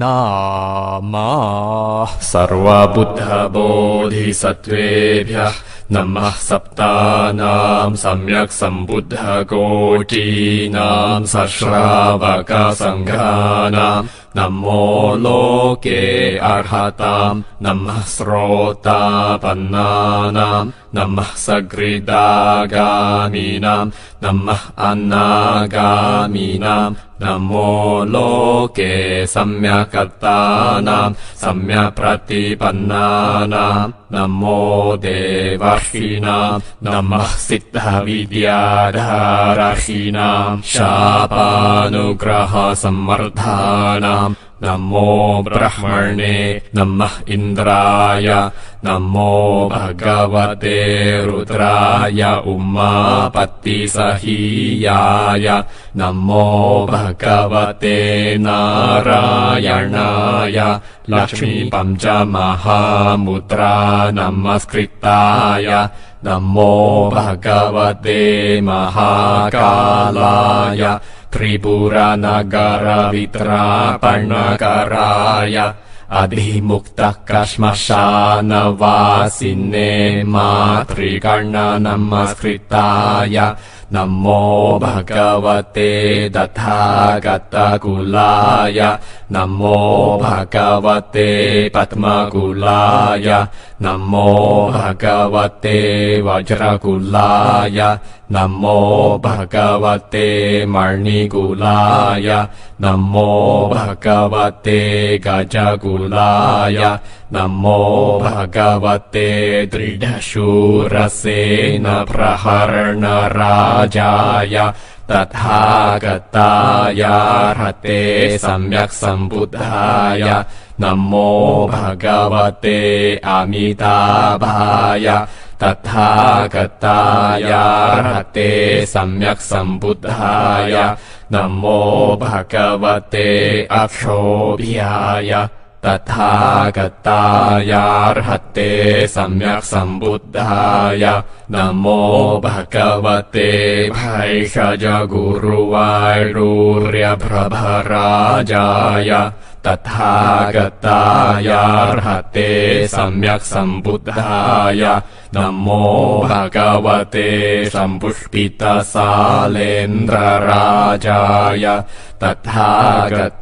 नामा। सर्वबुद्धबोधिसत्त्वेभ्यः नमः सप्तानाम् सम्यक् सम्बुद्धकोटीनाम् सश्रावकसङ्घानाम् नमो लोके अर्हताम् नमः श्रोतापन्नानाम् नमः सकृदागामीनाम् नमः अन्नागामीनाम् नमो लोके सम्यकर्तानाम् सम्यप्रतिपन्नानाम् नमो देवर्षीणाम् नमः सिद्धविद्याधारहीनाम् शापानुग्रहसम्वर्धानाम् नमो ब्रह्मणे नमः इन्द्राय नमो भगवते रुद्राय उमापत्तिसहीयाय नमो भगवते नारायणाय लक्ष्मीपञ्चमहामुद्रा नमस्कृताय नमो भगवते महाकालाय त्रिपुरनगरवित्रापणकराय अधिमुक्तः कश्मशानवासिने मातृकर्णनमस्कृताय नमो भगवते दथागतकुलाय नमो भगवते पद्मकुलाय नमो भगवते वज्रकुलाय नमो भगवते मणिकुलाय नमो भगवते गजकुलाय नमो भगवते दृढशूरसेन प्रहरणराजाय तथागताय हते सम्यक् सम्बुद्धाय नमो भगवते अमिताभाय तथागताय हते सम्यक् सम्बुद्धाय। नमो भगवते अक्षोभ्याय। तथागतायार्हते सम्यक् सम्बुद्धाय। नमो भगवते भैषजगुरुवायूर्यभ्रभराजाय तथागतायार्हते सम्यक् सम्बुद्धाय नमो भगवते सम्पुष्पितसालेन्द्रराजाय तथागतायार्हते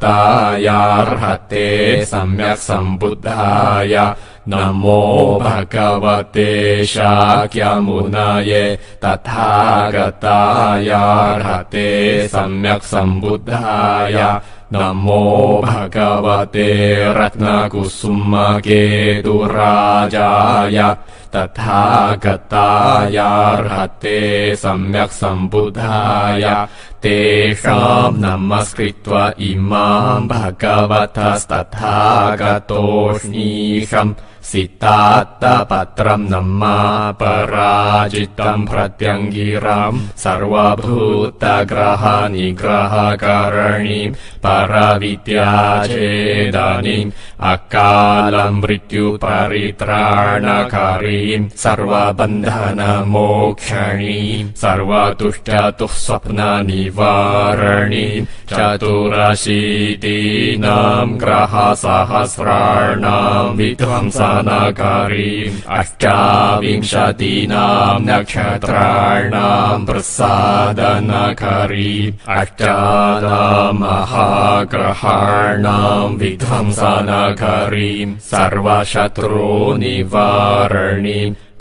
सम्यक् सम्बुद्धाय नमो भगवते शाक्यमुनये तथागतायार्हते सम्यक् सम्बुद्धाय नमो भगवते रत्नकुसुमकेतुराजाय तथागतायार्हते सम्यक् सम्बुधाय तेषाम् नमस्कृत्वा इमाम् भगवतस्तथागतोष्णीषम् सितात्तपत्रम् नम्मा पराजितम् प्रत्यङ्गिराम् सर्वभूतग्रहनिग्रहकरणीम् परविद्याचेदनीम् अकालम् मृत्युपरित्राणकारीम् सर्वबन्धनमोक्षणीम् सर्वतुष्टतुः स्वप्ननिवारणीम् चतुरशीतीनाम् ग्रहसहस्राणाम् विध्वंसनकारीम् अष्टाविंशतीनाम् नक्षत्राणाम् प्रसादनकारीम् अष्टानाम् महाग्रहाणाम् विध्वंसनकारीम् सर्वशत्रुनिवारणीम्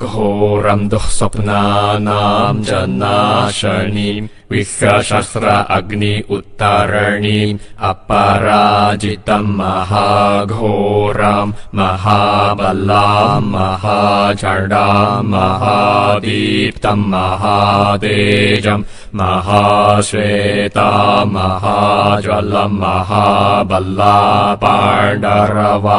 घोरम् दुःस्वप्नानाम् जनाशनीम् विश्वशस्त्र अग्नि उत्तरणीम् अपराजितम् महाघोरम् महाबलाम् महाचडाम् महादीप्तम् महातेजम् महाश्वेता महाज्वलम् महाबल्ला पाण्डरवासिनि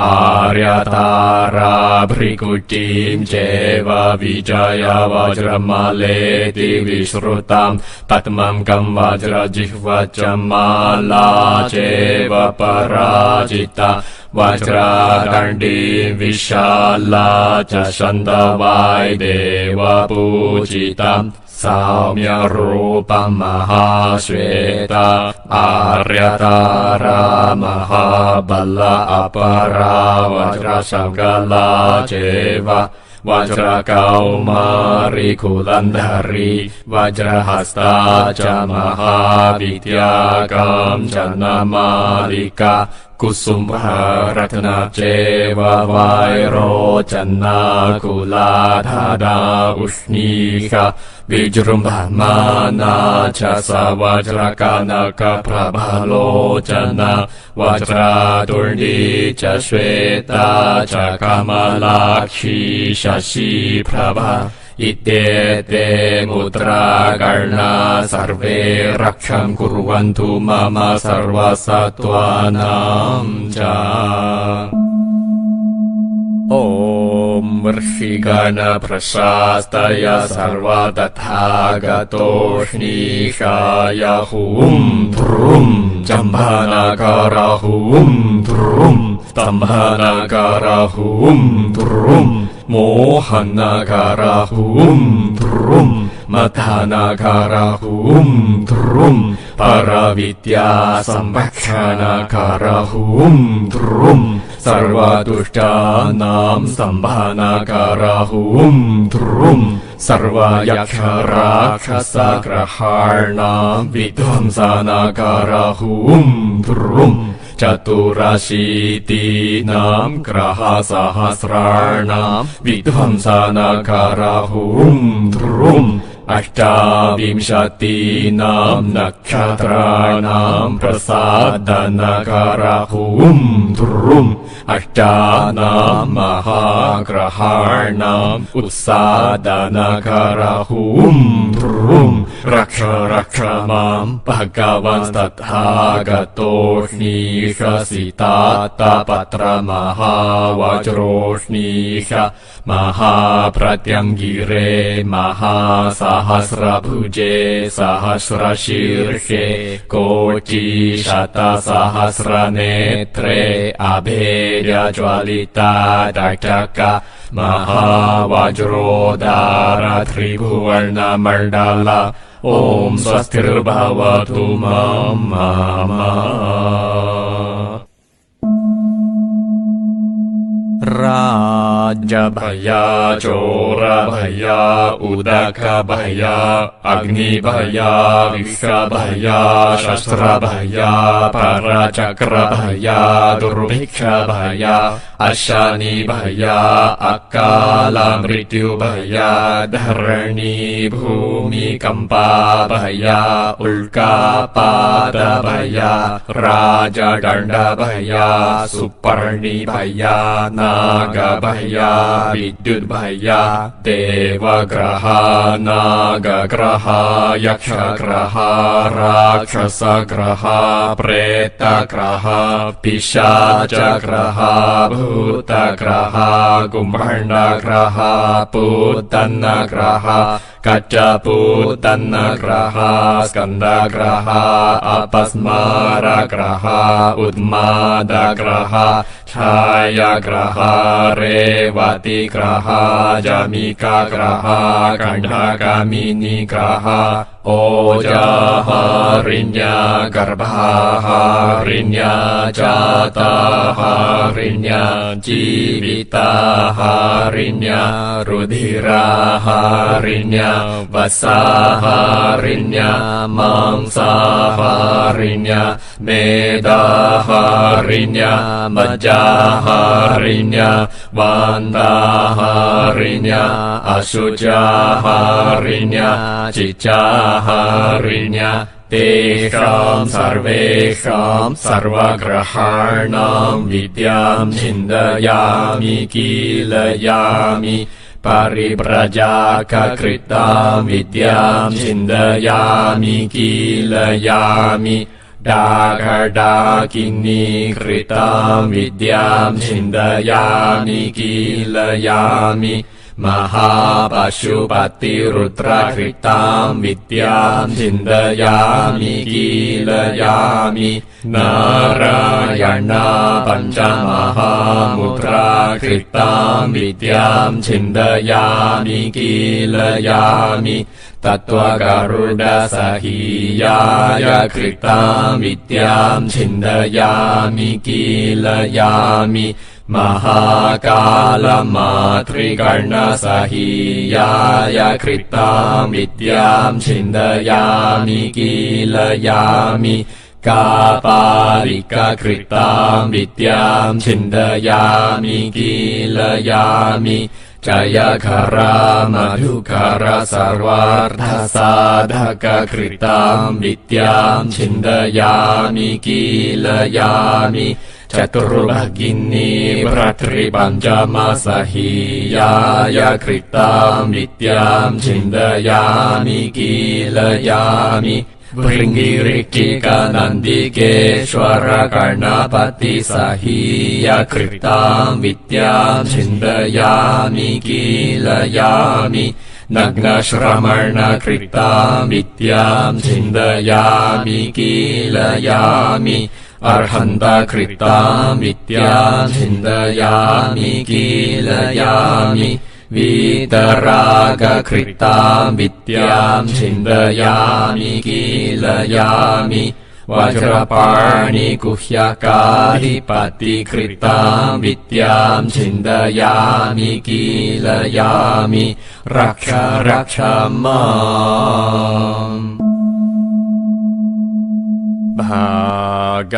आर्यताराभृकुटीम् चैव विजय वज्रमलेति विश्रुताम् पद्मम् कम् वज्रजिह्व च माला चैव पराजिता वज्रदण्डी विशाला च छन्दवाय देव पूजिता साम्यरूपमहाश्वेत आर्यतारामहाबल आर्यतारा महाबल अपरा वज्रशकला च वज्रकौमारिकुलन्धरी वज्रहस्ता च महावित्यागाम् जनमालिका วตาอารยตารามหาบัลลอปาราวจรสังกลาเจวะวจรเกามาริคุลันดารีวจรหัสตาจามหาวิทยากรรมจนามาลิกากุสุมหารัตนาเจวาวายโรจันนากุลาธาดาอุชนีคาวิจรุมบามานาชาสาวาจรากานาคาพระบาโลจันนาวาจราตุรดีจะเวตาจะกามาลาคีชาชีพระบา इत्येते पुत्रा सर्वे रक्षम् कुर्वन्तु मम सर्वसत्त्वानाम् च ॐ वृषिगण प्रशास्तय सर्व तथागतोष्णीषाय हुम् ध्रुरुम् जम्भनकार हुम् ध्रुरुम् तम्भनकार हुम् धुरुम् मोहनघर हु ध्रुरुम् मधनघर हु धुरुम् सर्वा दुष्टानाम् सम्भानाकारा हूम् ध्रुरुम् सर्वा य राक्षस ग्रहाणाम् विध्वंसनाकारा चतुरशीतीनाम् ग्रहसहस्राणाम् विध्वंस नकारा अष्टाविंशतीनाम् नक्षत्राणाम् प्रसादनकरहुम् ध्रुम् अष्टानाम् महाग्रहाणाम् उत्सादनकरहुम् ध्रुम् रक्ष रक्ष माम् भगवन्तथागतोष्णीषसितातपत्रमहावज्रोष्णीष महाप्रत्यङ्गिरे महासा सहस्रभुजे सहस्रशीर्षे कोटि अभेर्यज्वलिता टटक महावज्रोदार त्रिभुवर्णमण्डल ॐ स्वस्तिर्भवतु मम राज्यभया चोरभया उदकभया अग्निभया विश्वभया शस्त्रभया परचक्रभया दुर्भिक्षभया अशनिभया अकालमृत्युभया धरणी भूमिकम्पाभया उल्कापादभया राजदण्डभया सुपर्णिभया नागभया विद्युद्भया देवग्रहा नागग्रहा यक्षग्रहा राक्षसग्रहा प्रेतग्रहा पिशाचग्रहा भूतग्रहा कुम्भण्डग्रहा पूतन्नग्रहा कच्चपूतन्नग्रहा स्कन्दग्रहा अपस्मारग्रहा उन्मादग्रहा छायाग्रहा रेवतिग्रहा जमिकाग्रहा कण्ठकामिनीग्रहा ओजाहारिण्या गर्भाहारिण्या जाताहारिण्या जीविताहारिण्या रुधिराहारिण्या वसाहारिण्या मांसाहारिण्या मेदाहारिण्या मज्जाहारिण्या वान्दाहारिण्या अशुचाहारिण्या चिचाहारिण्या तेषाम् सर्वेषाम् सर्वग्रहाणाम् विद्याम् छिन्दयामि कीलयामि परिव्रजाककृताम् विद्याम् छिन्दयामि कीलयामि डागडाकिनीकृताम् विद्याम् छिन्दयामि कीलयामि महापशुपतिरुद्रकृताम् विद्याम् छिन्दयामि कीलयामि। नारायणा पञ्चमहामुद्राकृताम् विद्याम् छिन्दयामि कीलयामि। तत्त्वगरुडसहीयाय कृताम् विद्याम् छिन्दयामि कीलयामि महाकालमातृगणसहीयाय कृताम् विद्याम् छिन्दयामि कीलयामि कापालिककृताम् विद्याम् छिन्दयामि कीलयामि मधुकर सर्वार्धसाधककृताम् विद्याम् छिन्दयामि कीलयामि चतुर्भगिनी भ्रतृपञ्चमसहीयाय कृताम् विद्याम् छिन्दयामि कीलयामि। भृङ्गिरिटिकनन्दिकेश्वर गणपति सहीय कृताम् विद्याम् छिन्दयामि कीलयामि। नग्नश्रमण कृताम् विद्याम् छिन्दयामि कीलयामि अर्हन्त कृताम् विद्याम् कीलयामि वीतरागकृताम् विद्याम् छिन्दयामि कीलयामि वज्रपाणि गुह्यकाधिपतिकृताम् विद्याम् छिन्दयामि कीलयामि रक्ष रक्ष भागवतस्तथा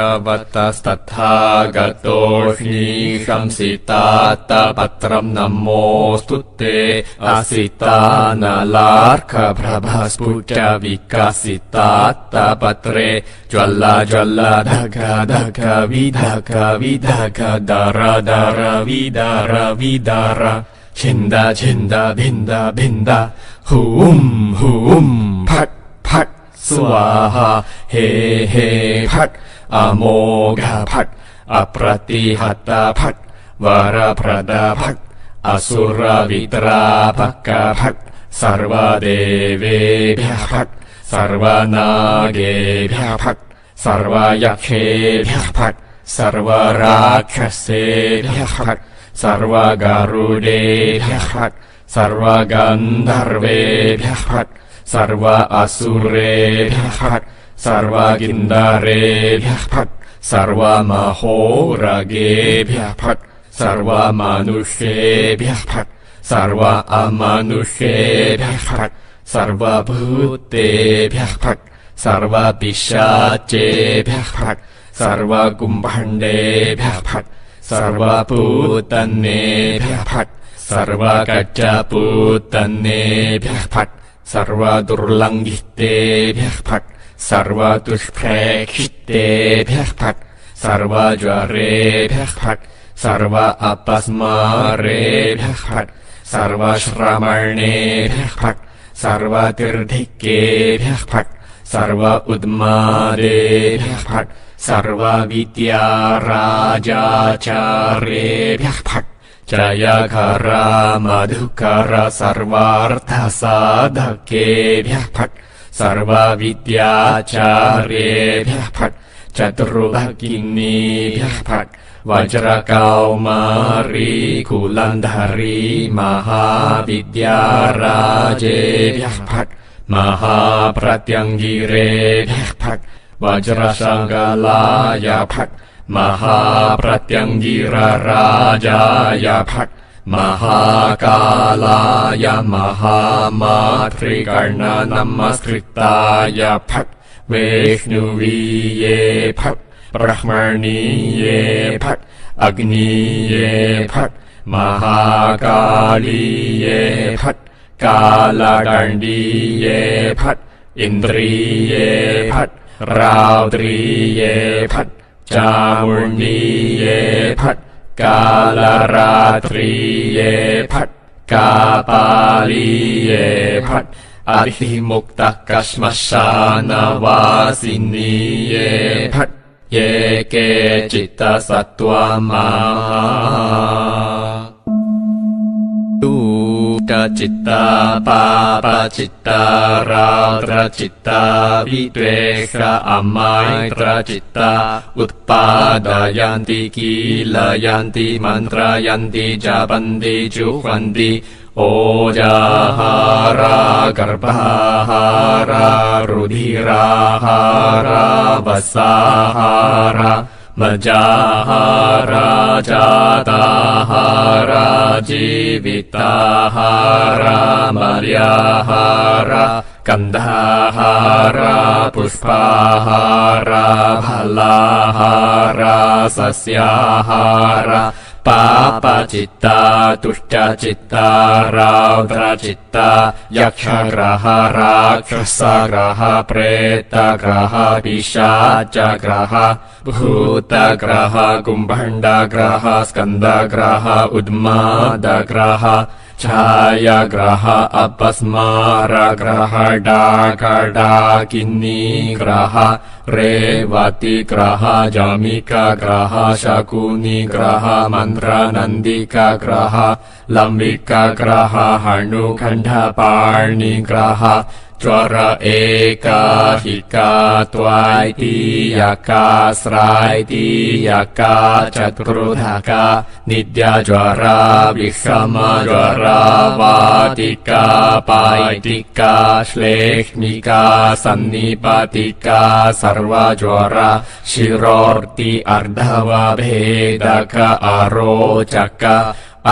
गतोऽहीशंसितात्तपत्रम् नमोऽस्तु ते असिता नलार्कप्रभस्फुट विकसितात्तपत्रे ज्वल्ल ज्वल्ल धग धग विधग विधग दर दर विदर विदर छिन्द छिन्द भिन्द भिन्द फट् फट् स्वाहा। हे हे फट्। अमोघ फट् अप्रतिहत फट् वरप्रद फट् असुरवित्रापक फट् सर्वदेवेभ्यः फट् सर्वनागेभ्यः फट् सर्वयक्षेभ्यः फट् सर्वराक्षसेभ्यः फट् सर्वगरुडेभ्यः फट् सर्वगन्धर्वेभ्यः फट् सर्व असुरेभ्यः फट् सर्वगिन्दरेभ्यः फट् सर्वमहोरगेभ्यः फट् सर्वमनुष्येभ्यः फट् सर्व अमनुष्येभ्यः फट् सर्वभूतेभ्यः फट् सर्वपिशाचेभ्यः फट् सर्वकुम्भण्डेभ्यः फट् सर्वपूतन्नेभ्यः फट् सर्वगजपूतन्नेभ्यः फट् सर्वदुर्लङ्घितेभ्यः फट् सर्वदुष्प्रेक्षितेभ्यः फट् सर्वज्वरेभ्यः फट् सर्व अपस्मारेभ्यः फट् सर्वश्रमणेभ्यः फट् सर्वतीर्धिकेभ्यः फट् सर्व उद्मादेभ्यः फट् सर्वविद्याराजाचार्येभ्यः फट् जयकरा मधुकर सर्वार्थसाधकेभ्यः फट्। सर्वविद्याचार्येभ्यः फट्। चतुर्भगिनीभ्यः फट्। वज्रकौमारी कुलन्धरी महाविद्याराजेभ्यः फट्। महाप्रत्यङ्गिरेभ्यः फट्। वज्रशङ्गलाय फट् महाप्रत्यङ्गिरराजाय फट् महाकालाय महामातृगणनमस्कृताय फट् वेष्णुवीये फट् ब्रह्मणीये फट् अग्नीये फट् महाकालीये फट् कालदण्डीये फट् इन्द्रिये फट् रात्रिये फट् चामुण्डीये फट् कालरात्रिये फट् कापालीये फट् अधिमुक्तः कश्मशानवासिनीये फट् ये के चित्तसत्त्वमा चित्ता पापचित्ता रात्रचित्ता विद्वेष अमायत्रचित्ता उत्पादयन्ति कीलयन्ति मन्त्रयन्ति जपन्ति जुह्वन्ति ओजाहारा गर्भाहारा रुधिराहारा वसाहारा मजाहारा जाताहारा जीविताहारा मर्याहारा कन्धाहारा पुष्पाहारा फलाहारा सस्याहारा पापचित्ता तुष्टचित्ता रौद्रचित्ता यक्षग्रह राक्षसग्रह प्रेतग्रह पिशाचग्रह भूतग्रह कुम्भण्डग्रह स्कन्दग्रह उन्मादग्रह छायाग्रह अपस्मारग्रह डाकडाकिन्नीग्रह रेवतिग्रह जमिकग्रह शकुनिग्रह मन्त्रनन्दिकग्रह लम्बिकग्रह हणुखण्डपाणिग्रह ज्वर एकाहिका त्वायतीयका स्रायतीयका चतुर्धका नित्यज्वरा विषमज्वरा वातिका पायिका श्लेष्मिका सन्निपतिका सर्वज्वरा शिरोर्ति अर्धवभेदक अरोचक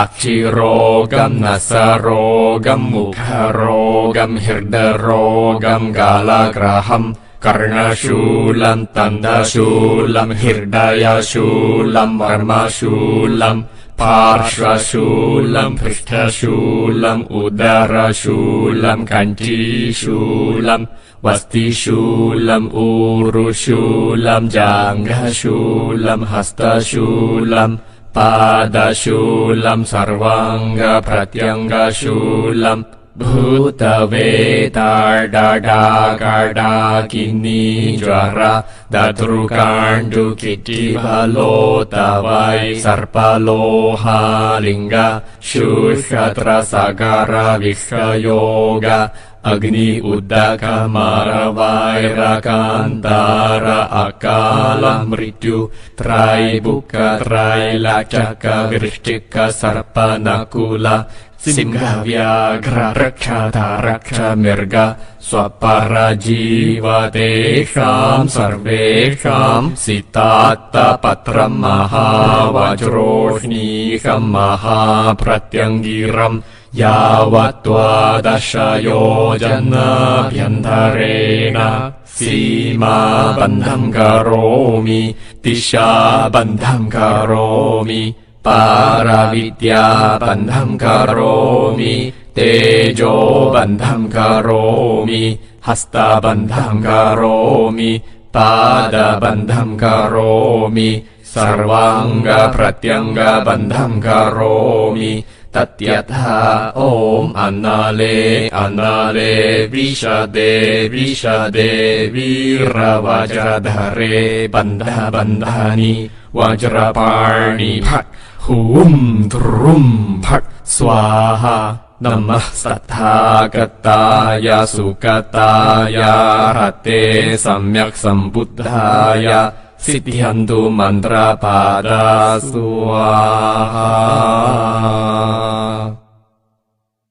अक्षिरोगम् नसरोगम् मुखरोगम् हृदरोगम् गालग्रहम् कर्णशूलम् तन्दशूलम् हृदयशूलम् वर्मशूलम् पार्श्वशूलम् पृष्ठशूलम् उदरशूलम् कण्ठीशूलम् वस्तिशूलम् ऊरुशूलम् जाङ्घशूलम् हस्तशूलम् पादशूलम् सर्वाङ्गप्रत्यङ्गशूलम् भूतवेताडडाकडाकिनी ज्वर दतृकाण्डुकिटिबलोत वै सर्पलोहालिङ्ग शुषत्रसगर विश्वयोग अग्नि उदकमरवैरकान्तार अकाल मृत्यु त्रैबुक त्रैलचक वृष्टिक सर्पनकुल सिंहव्याघ्र रक्षत रक्ष मृग स्वपरजीवतेषाम् सर्वेषाम् सितात्तपत्रम् महावज्रोष्णीकम् महाप्रत्यङ्गिरम् यावत्त्वादशयोजनाभ्यन्तरेण सीमाबन्धम् करोमि दिशाबन्धम् करोमि पारविद्याबन्धम् करोमि तेजोबन्धम् करोमि हस्तबन्धम् करोमि पादबन्धम् करोमि सर्वाङ्गप्रत्यङ्गबन्धम् करोमि तत्यथा ॐ अन्नाले अन्नाले विशदे विशदे वीरवज्रधरे बन्ध बन्धानि वज्रपाणि भट् हुम् ध्रुम् भट् स्वाहा नमः सथागताय सुगताय रते सम्यक् सम्बुद्धाय Sitiandu mantra pada.